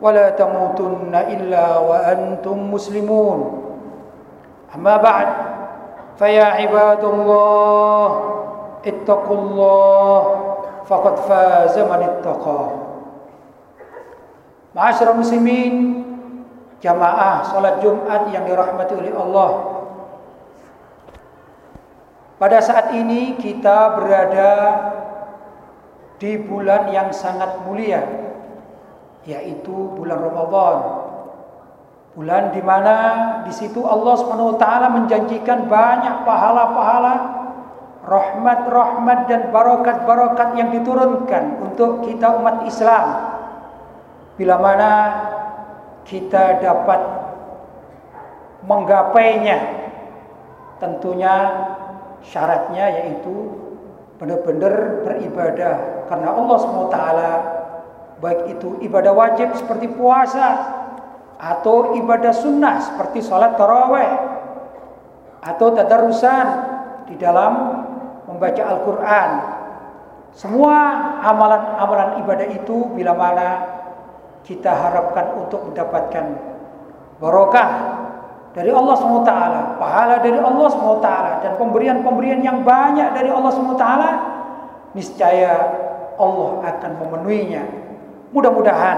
ولا تموتن إلا وأنتم مسلمون أما بعد فيا عباد الله اتقوا الله فقد فاز من اتقى Ma'asyiral muslimin jamaah salat Jumat yang dirahmati oleh Allah Pada saat ini kita berada di bulan yang sangat mulia yaitu bulan Ramadan. Bulan di mana di situ Allah Subhanahu taala menjanjikan banyak pahala-pahala, rahmat-rahmat dan barokat-barokat yang diturunkan untuk kita umat Islam. Bila mana kita dapat menggapainya tentunya syaratnya yaitu benar-benar beribadah karena Allah SWT baik itu ibadah wajib seperti puasa atau ibadah sunnah seperti sholat taraweh atau tadarusan di dalam membaca Al-Quran semua amalan-amalan ibadah itu bila mana kita harapkan untuk mendapatkan barokah dari Allah SWT, pahala dari Allah SWT dan pemberian-pemberian yang banyak dari Allah SWT, niscaya Allah akan memenuhinya. Mudah-mudahan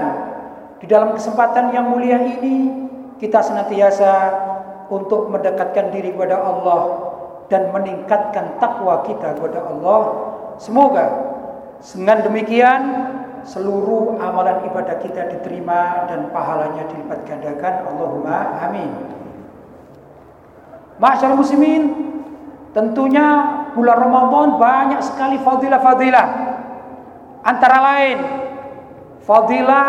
di dalam kesempatan yang mulia ini kita senantiasa untuk mendekatkan diri kepada Allah dan meningkatkan takwa kita kepada Allah. Semoga dengan demikian seluruh amalan ibadah kita diterima dan pahalanya dilipat gandakan. Allahumma amin. Masyarakat muslimin, tentunya bulan Ramadan banyak sekali fadilah-fadilah. Antara lain, fadilah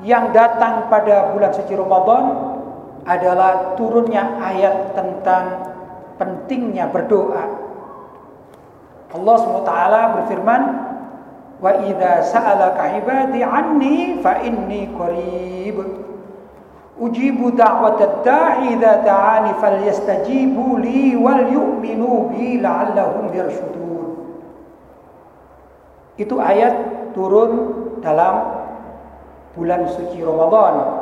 yang datang pada bulan suci Ramadan adalah turunnya ayat tentang pentingnya berdoa. Allah SWT berfirman, "Wa idza sa'alaka 'ibadi 'anni fa inni qarib." Ujibu da'watad da'i idza da'ani falyastajibu li wal yu'minu bi la'allahum yarshudun. Itu ayat turun dalam bulan suci Ramadan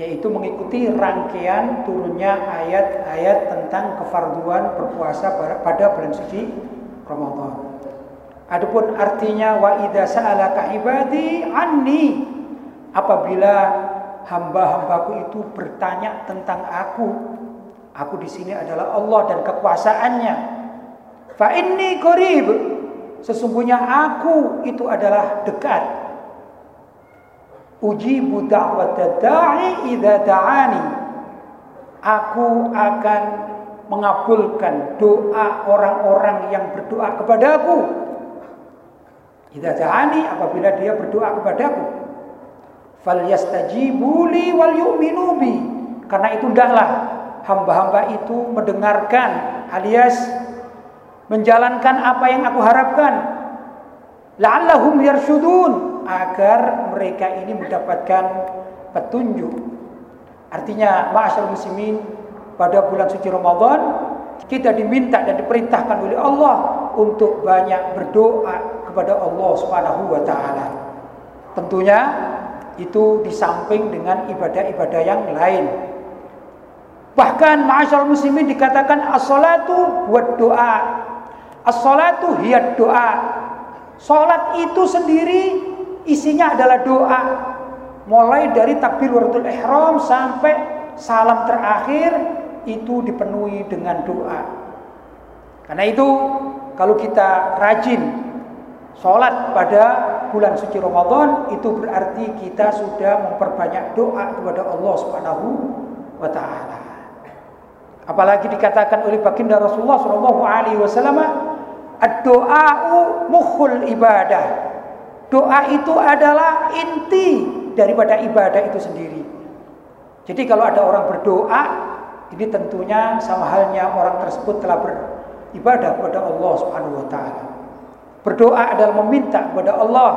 yaitu mengikuti rangkaian turunnya ayat-ayat tentang kefarduan berpuasa pada bulan suci Ramadan. Adapun artinya wa idza sa'alaka ibadi anni apabila hamba-hambaku itu bertanya tentang aku. Aku di sini adalah Allah dan kekuasaannya. Fa inni qarib. Sesungguhnya aku itu adalah dekat. Ujibu da'wata da'i idza da'ani. Aku akan mengabulkan doa orang-orang yang berdoa kepadaku. Idza da'ani apabila dia berdoa kepadaku falyastajibu li wal yu'minu bi karena itu hendaklah hamba-hamba itu mendengarkan alias menjalankan apa yang aku harapkan la'allahum yarsyudun agar mereka ini mendapatkan petunjuk artinya ma'asyar muslimin pada bulan suci Ramadan kita diminta dan diperintahkan oleh Allah untuk banyak berdoa kepada Allah Subhanahu wa taala tentunya itu di samping dengan ibadah-ibadah yang lain. Bahkan ma'asyar muslimin dikatakan as-salatu buat doa. As-salatu hiya doa. Salat itu sendiri isinya adalah doa. mulai dari takbiratul ihram sampai salam terakhir itu dipenuhi dengan doa. Karena itu kalau kita rajin sholat pada bulan suci Ramadan itu berarti kita sudah memperbanyak doa kepada Allah Subhanahu wa taala. Apalagi dikatakan oleh baginda Rasulullah sallallahu alaihi wasallam, "Ad-du'a'u mukhul ibadah." Doa itu adalah inti daripada ibadah itu sendiri. Jadi kalau ada orang berdoa, ini tentunya sama halnya orang tersebut telah beribadah kepada Allah Subhanahu wa taala. Berdoa adalah meminta kepada Allah,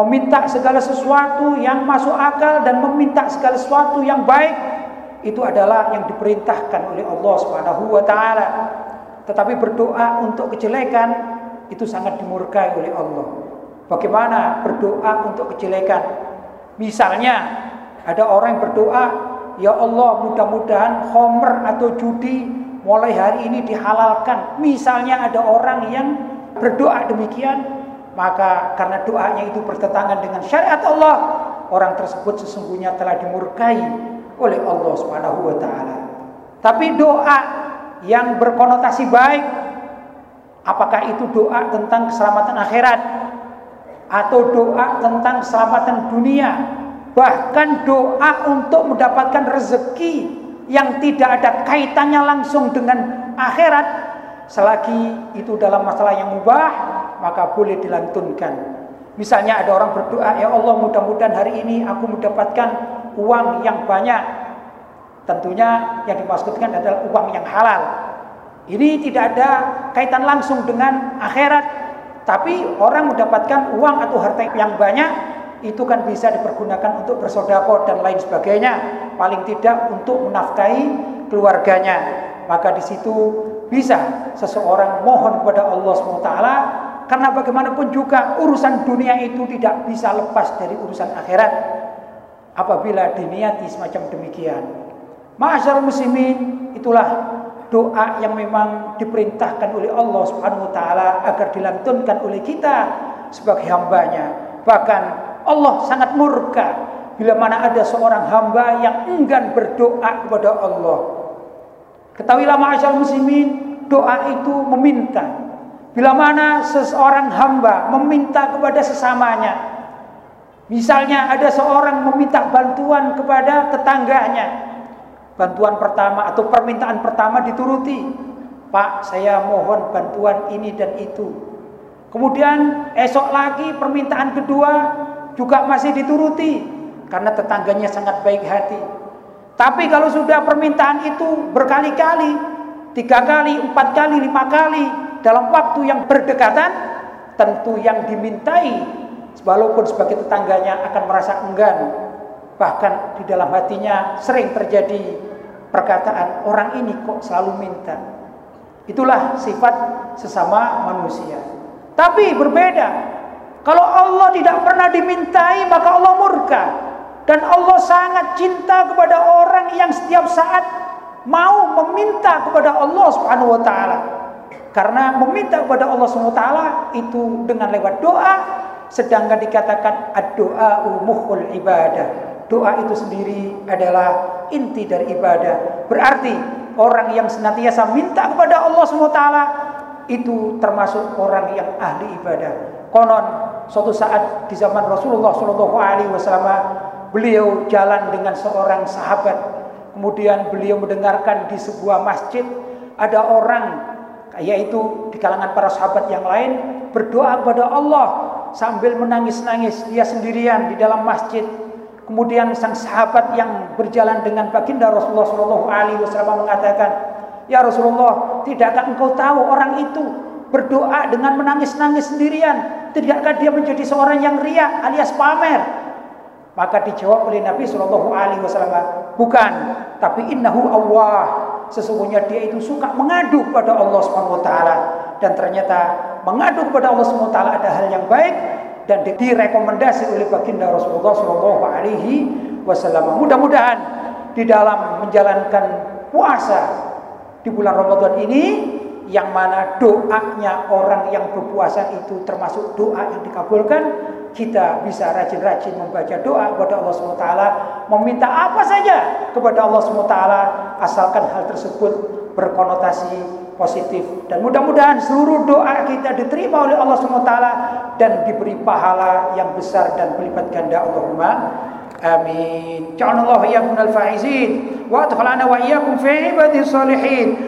meminta segala sesuatu yang masuk akal dan meminta segala sesuatu yang baik itu adalah yang diperintahkan oleh Allah Subhanahu wa taala. Tetapi berdoa untuk kejelekan itu sangat dimurkai oleh Allah. Bagaimana berdoa untuk kejelekan? Misalnya ada orang yang berdoa, "Ya Allah, mudah-mudahan homer atau judi mulai hari ini dihalalkan." Misalnya ada orang yang berdoa demikian, maka karena doanya itu bertentangan dengan syariat Allah, orang tersebut sesungguhnya telah dimurkai oleh Allah Subhanahu wa taala. Tapi doa yang berkonotasi baik apakah itu doa tentang keselamatan akhirat atau doa tentang keselamatan dunia, bahkan doa untuk mendapatkan rezeki yang tidak ada kaitannya langsung dengan akhirat Selagi itu dalam masalah yang mubah, maka boleh dilantunkan. Misalnya ada orang berdoa, ya Allah mudah-mudahan hari ini aku mendapatkan uang yang banyak. Tentunya yang dimaksudkan adalah uang yang halal. Ini tidak ada kaitan langsung dengan akhirat. Tapi orang mendapatkan uang atau harta yang banyak itu kan bisa dipergunakan untuk bersodako dan lain sebagainya. Paling tidak untuk menafkahi keluarganya. Maka di situ bisa seseorang mohon kepada Allah SWT karena bagaimanapun juga urusan dunia itu tidak bisa lepas dari urusan akhirat apabila diniati semacam demikian Ma'asyarul muslimin itulah doa yang memang diperintahkan oleh Allah Subhanahu wa taala agar dilantunkan oleh kita sebagai hambanya bahkan Allah sangat murka bila mana ada seorang hamba yang enggan berdoa kepada Allah Ketahuilah ma'asyal muslimin, doa itu meminta. Bila mana seseorang hamba meminta kepada sesamanya. Misalnya ada seorang meminta bantuan kepada tetangganya. Bantuan pertama atau permintaan pertama dituruti. Pak, saya mohon bantuan ini dan itu. Kemudian esok lagi permintaan kedua juga masih dituruti karena tetangganya sangat baik hati. Tapi kalau sudah permintaan itu berkali-kali, tiga kali, empat kali, lima kali dalam waktu yang berdekatan, tentu yang dimintai walaupun sebagai tetangganya akan merasa enggan. Bahkan di dalam hatinya sering terjadi perkataan orang ini kok selalu minta. Itulah sifat sesama manusia. Tapi berbeda. Kalau Allah tidak pernah dimintai maka Allah murka. Dan Allah sangat cinta kepada orang yang setiap saat mau meminta kepada Allah Subhanahu wa taala. Karena meminta kepada Allah Subhanahu wa taala itu dengan lewat doa sedangkan dikatakan ad-doa ibadah. Doa itu sendiri adalah inti dari ibadah. Berarti orang yang senantiasa minta kepada Allah taala itu termasuk orang yang ahli ibadah. Konon suatu saat di zaman Rasulullah wasallam beliau jalan dengan seorang sahabat. Kemudian beliau mendengarkan di sebuah masjid ada orang yaitu di kalangan para sahabat yang lain berdoa kepada Allah sambil menangis-nangis dia sendirian di dalam masjid. Kemudian sang sahabat yang berjalan dengan baginda Rasulullah Shallallahu Alaihi Wasallam mengatakan, Ya Rasulullah, tidakkah engkau tahu orang itu berdoa dengan menangis-nangis sendirian? Tidakkah dia menjadi seorang yang ria alias pamer? Maka dijawab oleh Nabi Shallallahu Alaihi Wasallam, bukan, tapi innahu Allah. Sesungguhnya dia itu suka mengadu kepada Allah Subhanahu Wa Taala dan ternyata mengadu kepada Allah Subhanahu Wa Taala ada hal yang baik dan direkomendasi oleh baginda Rasulullah Shallallahu Alaihi Wasallam. Mudah-mudahan di dalam menjalankan puasa di bulan Ramadan ini yang mana doanya orang yang berpuasa itu termasuk doa yang dikabulkan kita bisa rajin-rajin membaca doa kepada Allah SWT, meminta apa saja kepada Allah SWT, asalkan hal tersebut berkonotasi positif. Dan mudah-mudahan seluruh doa kita diterima oleh Allah SWT dan diberi pahala yang besar dan berlipat ganda. Allahumma amin. Ja'alallahu iyyakum minal faizin. Wa adkhalana wa iyyakum fi ibadis salihin